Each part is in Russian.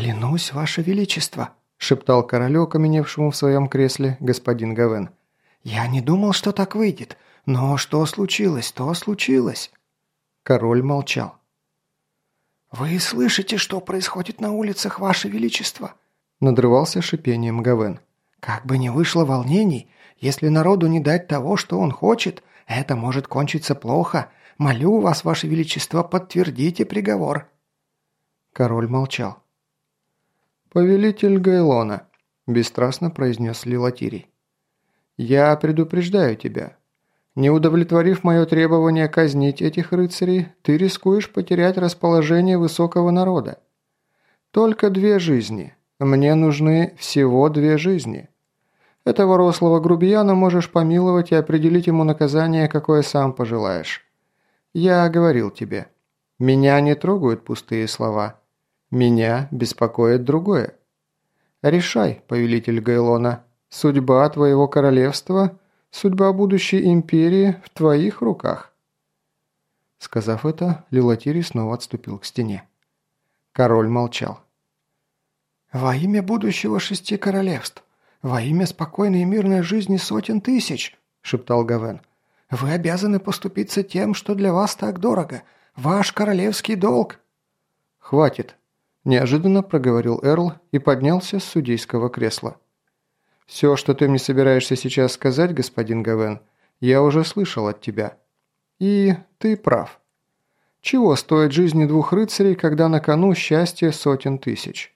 «Клянусь, Ваше Величество!» – шептал королю, окаменевшему в своем кресле, господин Гавен. «Я не думал, что так выйдет, но что случилось, то случилось!» Король молчал. «Вы слышите, что происходит на улицах, Ваше Величество?» – надрывался шипением Гавен. «Как бы ни вышло волнений, если народу не дать того, что он хочет, это может кончиться плохо. Молю вас, Ваше Величество, подтвердите приговор». Король молчал. «Повелитель Гайлона», – бесстрастно произнес Лилатирий. «Я предупреждаю тебя. Не удовлетворив мое требование казнить этих рыцарей, ты рискуешь потерять расположение высокого народа. Только две жизни. Мне нужны всего две жизни. Этого рослого грубияна можешь помиловать и определить ему наказание, какое сам пожелаешь. Я говорил тебе. Меня не трогают пустые слова. Меня беспокоит другое. Решай, повелитель Гайлона, судьба твоего королевства, судьба будущей империи в твоих руках. Сказав это, Лилатирий снова отступил к стене. Король молчал. «Во имя будущего шести королевств, во имя спокойной и мирной жизни сотен тысяч», – шептал Гавен, – «вы обязаны поступиться тем, что для вас так дорого, ваш королевский долг». «Хватит», Неожиданно проговорил Эрл и поднялся с судейского кресла. «Все, что ты мне собираешься сейчас сказать, господин Гавен, я уже слышал от тебя. И ты прав. Чего стоит жизни двух рыцарей, когда на кону счастье сотен тысяч?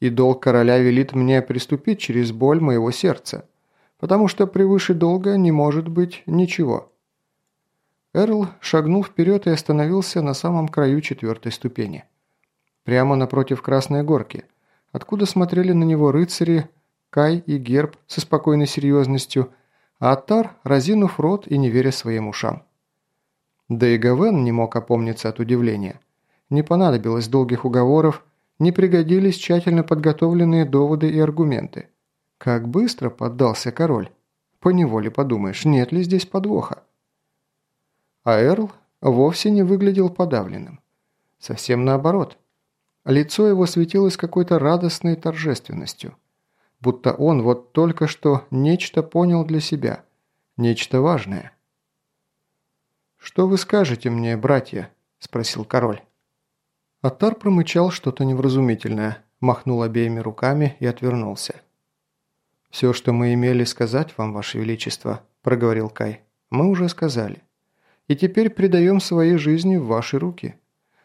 И долг короля велит мне приступить через боль моего сердца, потому что превыше долга не может быть ничего». Эрл шагнул вперед и остановился на самом краю четвертой ступени прямо напротив Красной Горки, откуда смотрели на него рыцари Кай и Герб со спокойной серьезностью, а Аттар, разинув рот и не веря своим ушам. Да и Гавен не мог опомниться от удивления. Не понадобилось долгих уговоров, не пригодились тщательно подготовленные доводы и аргументы. Как быстро поддался король. Поневоле подумаешь, нет ли здесь подвоха. А Эрл вовсе не выглядел подавленным. Совсем наоборот. Лицо его светилось какой-то радостной торжественностью. Будто он вот только что нечто понял для себя. Нечто важное. «Что вы скажете мне, братья?» – спросил король. Атар промычал что-то невразумительное, махнул обеими руками и отвернулся. «Все, что мы имели сказать вам, Ваше Величество», – проговорил Кай, – «мы уже сказали. И теперь предаем свои жизни в ваши руки.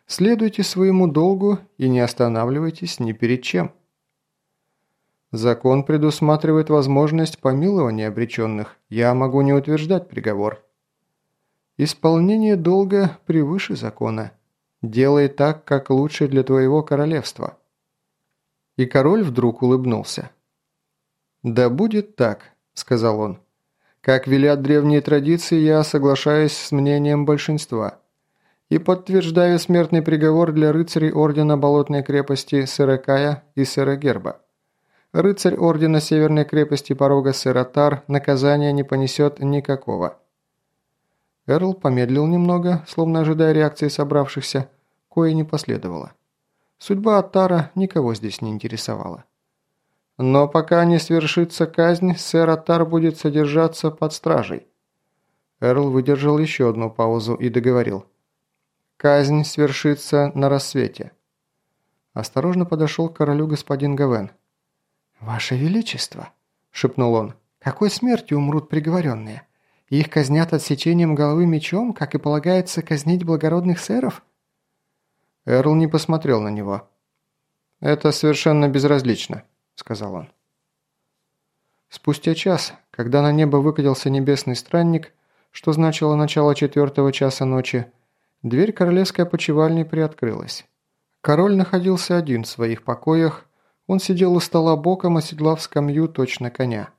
Следуйте своему долгу и не останавливайтесь ни перед чем. Закон предусматривает возможность помилования обреченных. Я могу не утверждать приговор. Исполнение долга превыше закона. Делай так, как лучше для твоего королевства. И король вдруг улыбнулся. «Да будет так», — сказал он. «Как велят древние традиции, я соглашаюсь с мнением большинства и подтверждаю смертный приговор для рыцарей Ордена Болотной крепости Сырокая и Сырогерба. Рыцарь Ордена Северной крепости Порога Сыротар наказания не понесет никакого. Эрл помедлил немного, словно ожидая реакции собравшихся, кое не последовало. Судьба Аттара никого здесь не интересовала. Но пока не свершится казнь, сэр Аттар будет содержаться под стражей. Эрл выдержал еще одну паузу и договорил – Казнь свершится на рассвете». Осторожно подошел к королю господин Гавен. «Ваше Величество», – шепнул он, – «какой смертью умрут приговоренные? Их казнят отсечением головы мечом, как и полагается казнить благородных сэров?» Эрл не посмотрел на него. «Это совершенно безразлично», – сказал он. Спустя час, когда на небо выкатился небесный странник, что значило начало четвертого часа ночи, Дверь королевской опочивальни приоткрылась. Король находился один в своих покоях, он сидел у стола боком, оседлав скамью точно коня.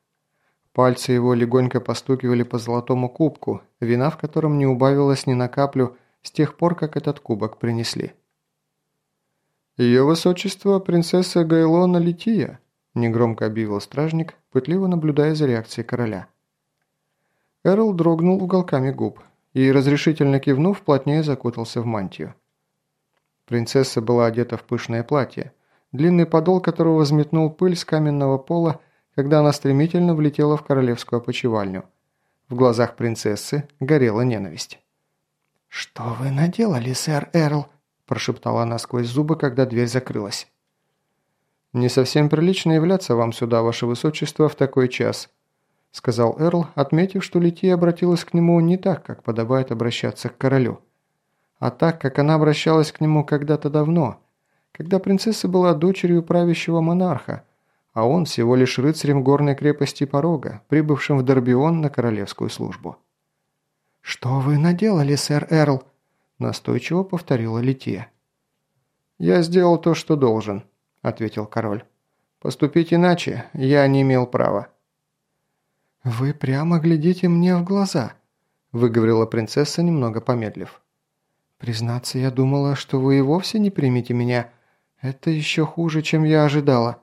Пальцы его легонько постукивали по золотому кубку, вина в котором не убавилась ни на каплю с тех пор, как этот кубок принесли. «Ее высочество, принцесса Гайлона Лития», – негромко объявил стражник, пытливо наблюдая за реакцией короля. Эрл дрогнул уголками губ – и, разрешительно кивнув, плотнее закутался в мантию. Принцесса была одета в пышное платье, длинный подол которого взметнул пыль с каменного пола, когда она стремительно влетела в королевскую опочивальню. В глазах принцессы горела ненависть. «Что вы наделали, сэр Эрл?» – прошептала она сквозь зубы, когда дверь закрылась. «Не совсем прилично являться вам сюда, ваше высочество, в такой час», – сказал Эрл, отметив, что Лития обратилась к нему не так, как подобает обращаться к королю, а так, как она обращалась к нему когда-то давно, когда принцесса была дочерью правящего монарха, а он всего лишь рыцарем горной крепости Порога, прибывшим в Дорбион на королевскую службу. «Что вы наделали, сэр Эрл?» – настойчиво повторила Лития. «Я сделал то, что должен», – ответил король. «Поступить иначе я не имел права». «Вы прямо глядите мне в глаза», – выговорила принцесса, немного помедлив. «Признаться, я думала, что вы и вовсе не примете меня. Это еще хуже, чем я ожидала».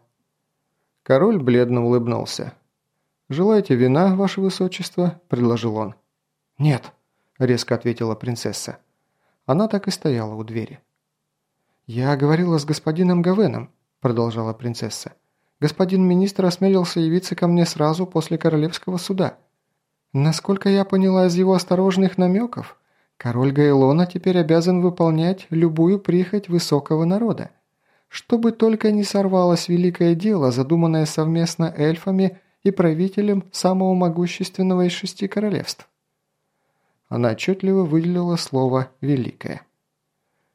Король бледно улыбнулся. «Желаете вина, ваше высочество?» – предложил он. «Нет», – резко ответила принцесса. Она так и стояла у двери. «Я говорила с господином Гавеном», – продолжала принцесса. «Господин министр осмелился явиться ко мне сразу после королевского суда. Насколько я поняла из его осторожных намеков, король Гайлона теперь обязан выполнять любую прихоть высокого народа. Чтобы только не сорвалось великое дело, задуманное совместно эльфами и правителем самого могущественного из шести королевств. Она отчетливо выделила слово «великое».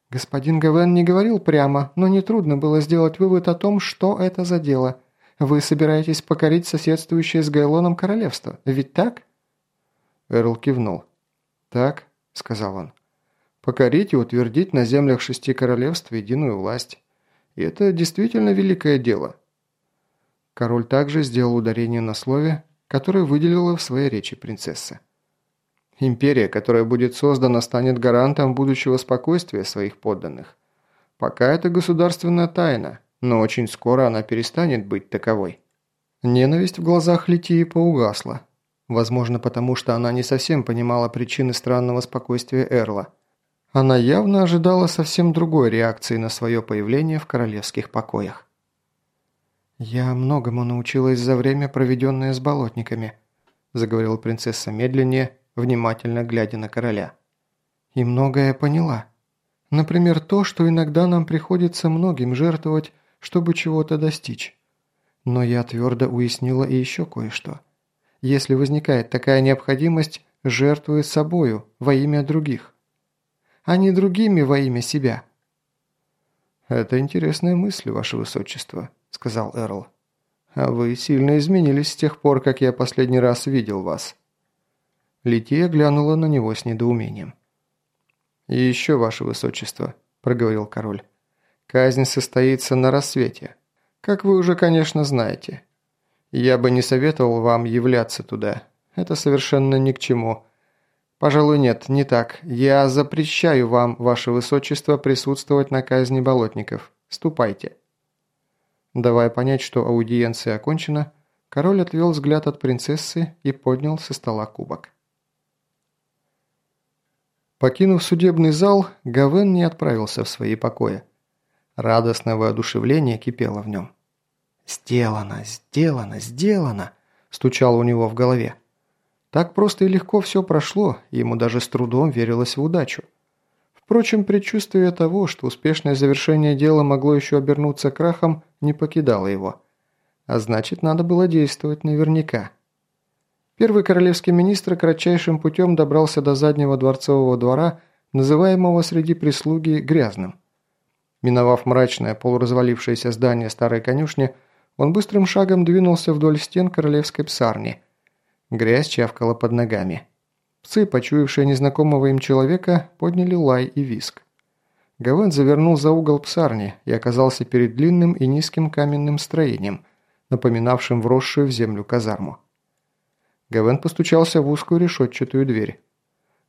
«Господин Гавен не говорил прямо, но нетрудно было сделать вывод о том, что это за дело. Вы собираетесь покорить соседствующее с Гайлоном королевство, ведь так?» Эрл кивнул. «Так», — сказал он. «Покорить и утвердить на землях шести королевств единую власть. И это действительно великое дело». Король также сделал ударение на слове, которое выделила в своей речи принцесса. Империя, которая будет создана, станет гарантом будущего спокойствия своих подданных. Пока это государственная тайна, но очень скоро она перестанет быть таковой. Ненависть в глазах Литии поугасла. Возможно, потому что она не совсем понимала причины странного спокойствия Эрла. Она явно ожидала совсем другой реакции на свое появление в королевских покоях. «Я многому научилась за время, проведенное с болотниками», – заговорила принцесса медленнее внимательно глядя на короля. «И многое поняла. Например, то, что иногда нам приходится многим жертвовать, чтобы чего-то достичь. Но я твердо уяснила и еще кое-что. Если возникает такая необходимость, жертвуй собою во имя других, а не другими во имя себя». «Это интересная мысль, ваше высочество», — сказал Эрл. «А вы сильно изменились с тех пор, как я последний раз видел вас». Лития глянула на него с недоумением. «И еще, ваше высочество», – проговорил король. «Казнь состоится на рассвете. Как вы уже, конечно, знаете. Я бы не советовал вам являться туда. Это совершенно ни к чему. Пожалуй, нет, не так. Я запрещаю вам, ваше высочество, присутствовать на казни болотников. Ступайте». Давая понять, что аудиенция окончена, король отвел взгляд от принцессы и поднял со стола кубок. Покинув судебный зал, Гавен не отправился в свои покои. Радостное воодушевление кипело в нем. «Сделано, сделано, сделано!» – стучало у него в голове. Так просто и легко все прошло, ему даже с трудом верилось в удачу. Впрочем, предчувствие того, что успешное завершение дела могло еще обернуться крахом, не покидало его. А значит, надо было действовать наверняка. Первый королевский министр кратчайшим путем добрался до заднего дворцового двора, называемого среди прислуги «грязным». Миновав мрачное полуразвалившееся здание старой конюшни, он быстрым шагом двинулся вдоль стен королевской псарни. Грязь чавкала под ногами. Псы, почуявшие незнакомого им человека, подняли лай и виск. Гавен завернул за угол псарни и оказался перед длинным и низким каменным строением, напоминавшим вросшую в землю казарму. Гавен постучался в узкую решетчатую дверь.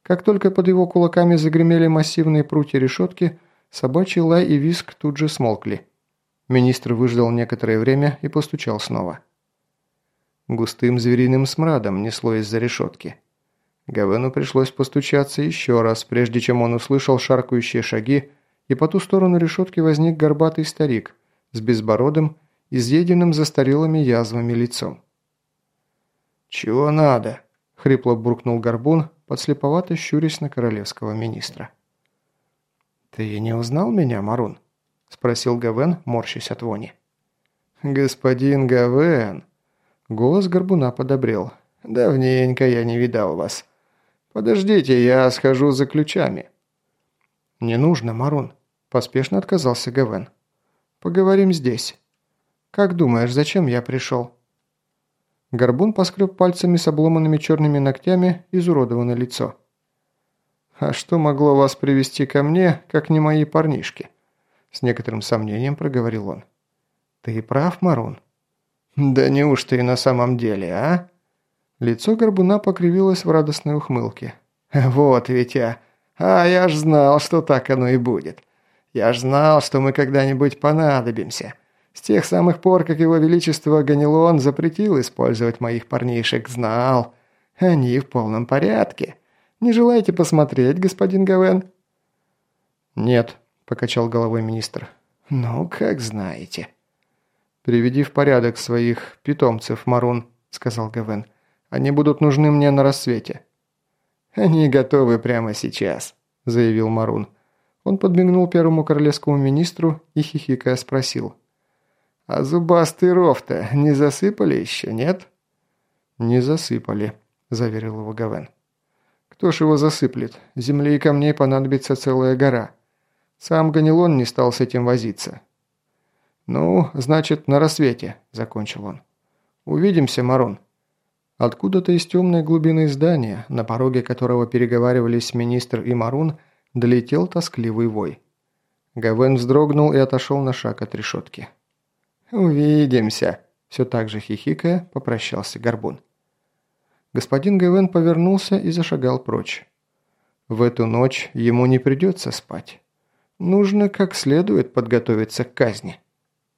Как только под его кулаками загремели массивные прутья решетки, собачий лай и виск тут же смолкли. Министр выждал некоторое время и постучал снова. Густым звериным смрадом несло из-за решетки. Гавену пришлось постучаться еще раз, прежде чем он услышал шаркающие шаги, и по ту сторону решетки возник горбатый старик, с безбородым, изъеденным застарелыми язвами лицом. «Чего надо?» – хрипло буркнул Горбун, подслеповато щурясь на королевского министра. «Ты не узнал меня, Марун?» – спросил Гавен, морщась от вони. «Господин Гавен!» Голос Горбуна подобрел. «Давненько я не видал вас. Подождите, я схожу за ключами». «Не нужно, Марун», – поспешно отказался Гавен. «Поговорим здесь. Как думаешь, зачем я пришел?» Горбун поскреб пальцами с обломанными черными ногтями изуродованное лицо. «А что могло вас привести ко мне, как не мои парнишки?» С некоторым сомнением проговорил он. «Ты прав, Марун?» «Да неужто и на самом деле, а?» Лицо Горбуна покривилось в радостной ухмылке. «Вот ведь я... А я ж знал, что так оно и будет. Я ж знал, что мы когда-нибудь понадобимся. С тех самых пор, как его величество Ганилон запретил использовать моих парнишек, знал. Они в полном порядке. Не желаете посмотреть, господин Гавен?» «Нет», – покачал головой министр. «Ну, как знаете». «Приведи в порядок своих питомцев, Марун», – сказал Гавен. «Они будут нужны мне на рассвете». «Они готовы прямо сейчас», – заявил Марун. Он подмигнул первому королевскому министру и хихикая спросил – «А зубастый ров-то не засыпали еще, нет?» «Не засыпали», – заверил его Гавен. «Кто ж его засыплет? Земли и камней понадобится целая гора. Сам Ганилон не стал с этим возиться». «Ну, значит, на рассвете», – закончил он. «Увидимся, Марон». Откуда-то из темной глубины здания, на пороге которого переговаривались министр и Марун, долетел тоскливый вой. Гавен вздрогнул и отошел на шаг от решетки. «Увидимся», – все так же хихикая попрощался Горбун. Господин Гевен повернулся и зашагал прочь. В эту ночь ему не придется спать. Нужно как следует подготовиться к казни.